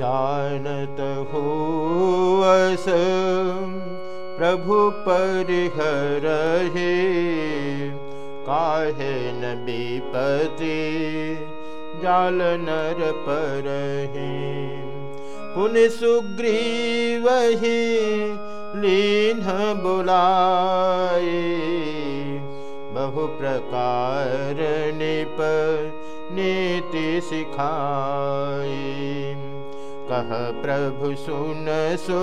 जानत हो अस प्रभु परिहर हे काहे न विपति, जाल नर पर पुन सुग्रीव ही लीन बुलाए बहु प्रकार निप नीति सिखाए। कह प्रभु सुन सो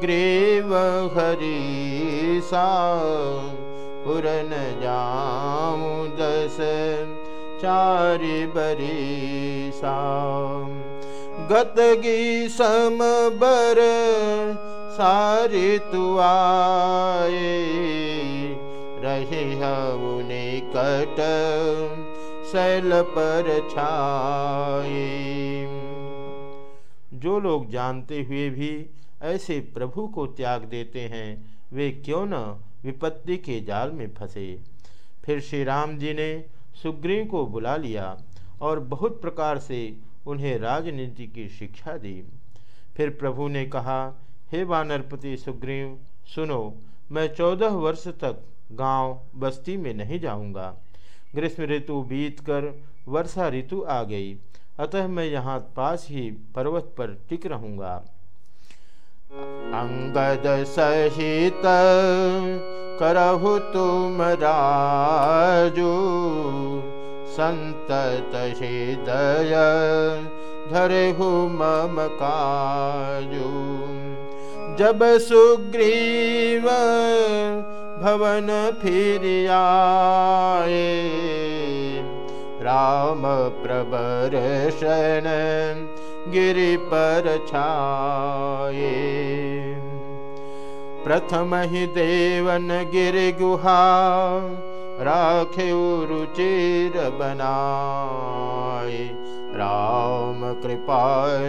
ग्रीव हरी सा पुरन जाऊं दस चारि बरी सा। गतगी सम बर सारी तुआए रही हमुनि कट शैल पर छाए जो लोग जानते हुए भी ऐसे प्रभु को त्याग देते हैं, वे क्यों न विपत्ति के जाल में फंसे। फिर श्री राम जी ने सुग्रीव को बुला लिया और बहुत प्रकार से उन्हें राजनीति की शिक्षा दी। फिर प्रभु ने कहा, हे वानरपति सुग्रीव, सुनो, मैं चौदह वर्ष तक गाँव बस्ती में नहीं जाऊँगा। ग्रीष्म ऋतु बीत कर वर्षा ऋतु आ गई। अतः मैं यहाँ पास ही पर्वत पर टिक रहूँगा। अंगद सहित करहु तुम राजू, संतत हृदय धरहु मम काजू। जब सुग्रीव भवन फिर आए राम प्रबर शरण गिरि पर छाए प्रथम ही देवन गिरि गुहा राखे रुचिर बनाए राम कृपा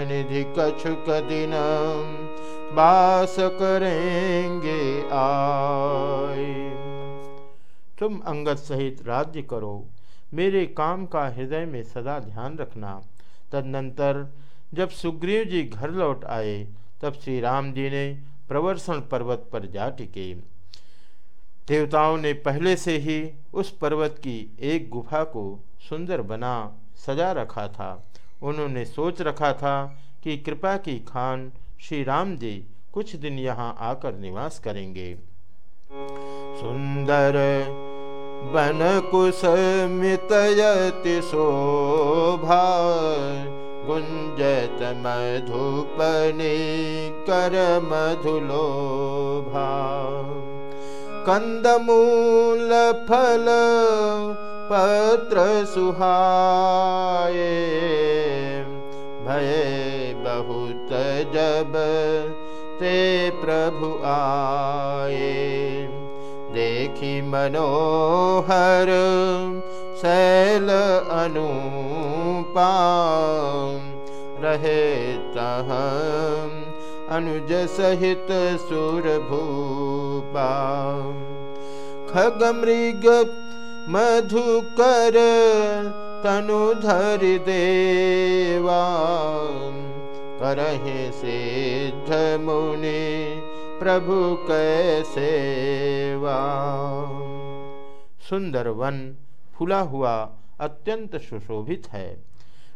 निधि कछुक दिन, बास करेंगे आए तुम अंगद सहित राज्य करो। मेरे काम का हृदय में सदा ध्यान रखना। तदनंतर जब सुग्रीव जी घर लौट आए, तब श्री राम जी ने प्रवर्षण पर्वत पर जा टिके। देवताओं ने पहले से ही उस पर्वत की एक गुफा को सुंदर बना, सजा रखा था। उन्होंने सोच रखा था कि कृपा की खान श्री राम जी कुछ दिन यहाँ आकर निवास करेंगे। सुंदर वनकुशमितयति शोभा गुञ्जत मधुपनि करमधुलोभा कन्दमूलफल पत्र सुहाय भये बहुत जब ते प्रभु आये। देखी मनोहर शैल अनुपा रहे तह अनुज सहित सुरभूपा खग मृग मधुकर, तनु धर देवा। करहे सिद्ध मुनि प्रभु कैसे सुंदर वन फूला हुआ अत्यंत सुशोभित है।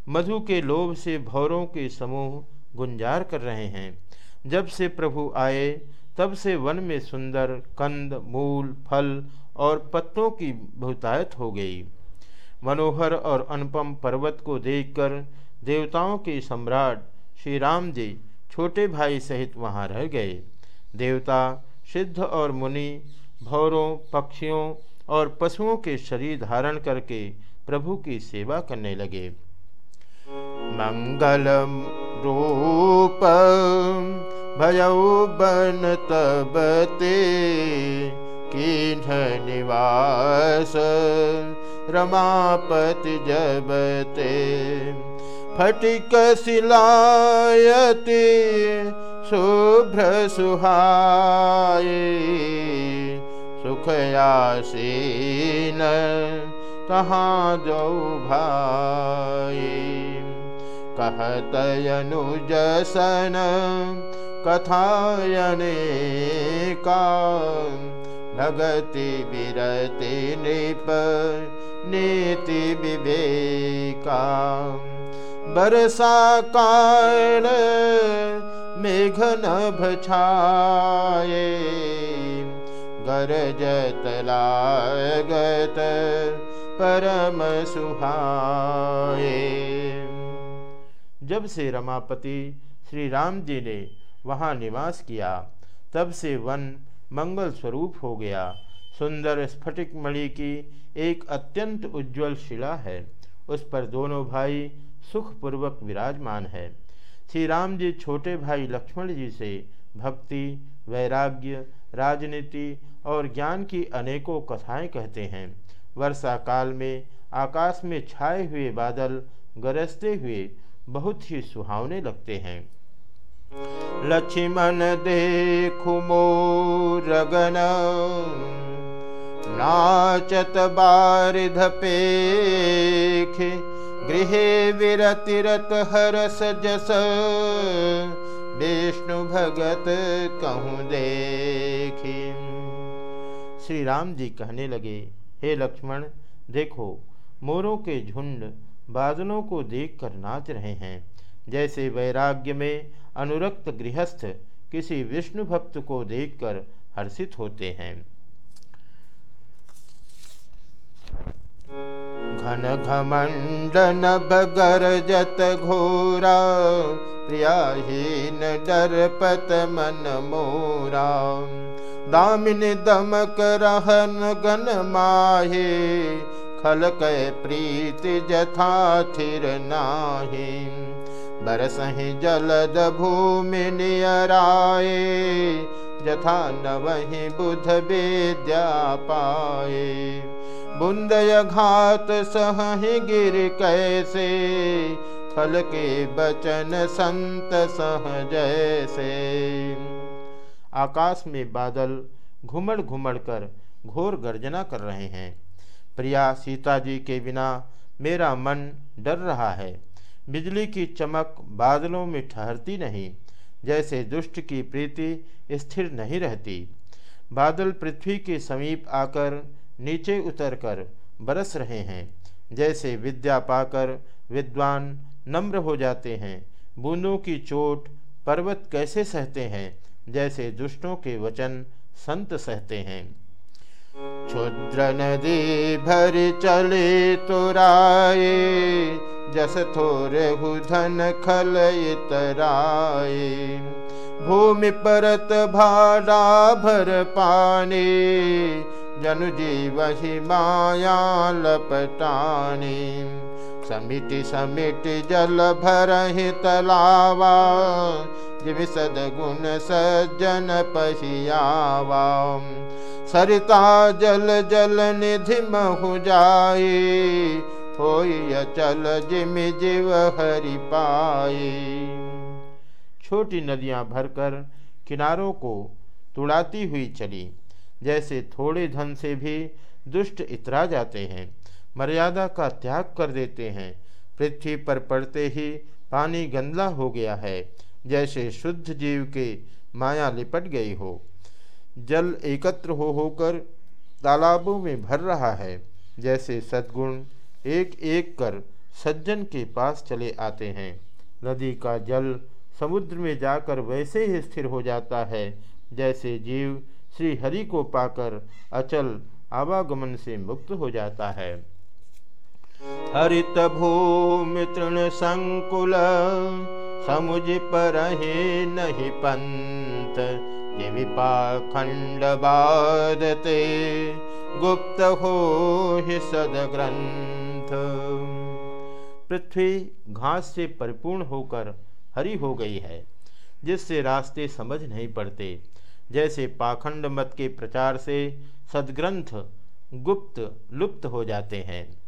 मधु के लोभ से भौरों के समूह गुंजार कर रहे हैं। जब से प्रभु आए, तब से वन में सुंदर कंद, मूल, फल और पत्तों की बहुतायत हो गई। मनोहर और अनुपम पर्वत को देखकर देवताओं के सम्राट श्री राम जी छोटे भाई सहित वहाँ रह गए। देवता, सिद्ध और मुनि, भौरों, पक्षियों और पशुओं के शरीर धारण करके प्रभु की सेवा करने लगे। मंगलम रूप भयऊ बन तबते किन्ह निवास रमापति जबते फटिक सिलायती शुभ्र सुहाए सुखयासीन तहाँ दो भाई कहतयनुजसन कथायने का भगति विरति नृप नीति विवेका। बरसा काल मेघ नभ छाये गरजत लागत परम सुहाए जब से रमापति श्री राम जी ने वहाँ निवास किया, तब से वन मंगल स्वरूप हो गया। सुंदर स्फटिक मणि की एक अत्यंत उज्ज्वल शिला है। उस पर दोनों भाई सुखपूर्वक विराजमान है। श्री राम जी छोटे भाई लक्ष्मण जी से भक्ति, वैराग्य, राजनीति और ज्ञान की अनेकों कथाएँ कहते हैं। वर्षा काल में आकाश में छाए हुए बादल गरजते हुए बहुत ही सुहावने लगते हैं। लक्ष्मण देखु मोरगन नाचत बारिध पेख गृह विरतिरत हरस जस विष्णु भगत कहूँ देखी श्री राम जी कहने लगे, हे लक्ष्मण, देखो, मोरों के झुंड बादलों को देखकर नाच रहे हैं। जैसे वैराग्य में अनुरक्त गृहस्थ किसी विष्णु भक्त को देखकर हर्षित होते हैं। नभ गरजत घोरा प्रियाहीन डरपत मन मोरा दामिन दमक रहन गन माहे खल कै प्रीति जथा थिर नाही। बरसहि जलद भूमि नियराए जथा न वही बुध विद्या पाए बुंदय घात सहि गिर कैसे? फल के बचन संत सह जैसे। आकाश में बादल घुमड़ घुमड़ कर घोर गर्जना कर रहे हैं। प्रिया सीता जी के बिना मेरा मन डर रहा है। बिजली की चमक बादलों में ठहरती नहीं, जैसे दुष्ट की प्रीति स्थिर नहीं रहती। बादल पृथ्वी के समीप आकर नीचे उतरकर बरस रहे हैं। जैसे विद्या पाकर विद्वान नम्र हो जाते हैं। बूंदों की चोट पर्वत कैसे सहते हैं? जैसे दुष्टों के वचन संत सहते हैं। क्षुद्र नदी भर चले तुराए जस थोर धन खल तराए भूमि परत भाड़ा भर पाने जनु वही माया लपटानी समिति समिति जल भर तलावा जिम सदगुण सज्जन पहियावा। सरिता जल जल निधि महु जाए हो चल जिम जीव हरि पाए। छोटी नदियाँ भरकर किनारों को तुड़ाती हुई चली। जैसे थोड़े धन से भी दुष्ट इतरा जाते हैं, मर्यादा का त्याग कर देते हैं। पृथ्वी पर पड़ते ही पानी गंदला हो गया है, जैसे शुद्ध जीव के माया लिपट गई हो। जल एकत्र हो होकर तालाबों में भर रहा है, जैसे सद्गुण एक एक कर सज्जन के पास चले आते हैं। नदी का जल समुद्र में जाकर वैसे ही स्थिर हो जाता है, जैसे जीव श्री हरि को पाकर अचल आवागमन से मुक्त हो जाता है। हरित भूमि तृण संकुल, समुझ पर नहीं पंत खंड बादते, गुप्त हो ही सदग्रंथ पृथ्वी घास से परिपूर्ण होकर हरी हो गई है, जिससे रास्ते समझ नहीं पड़ते। जैसे पाखंड मत के प्रचार से सदग्रंथ गुप्त लुप्त हो जाते हैं।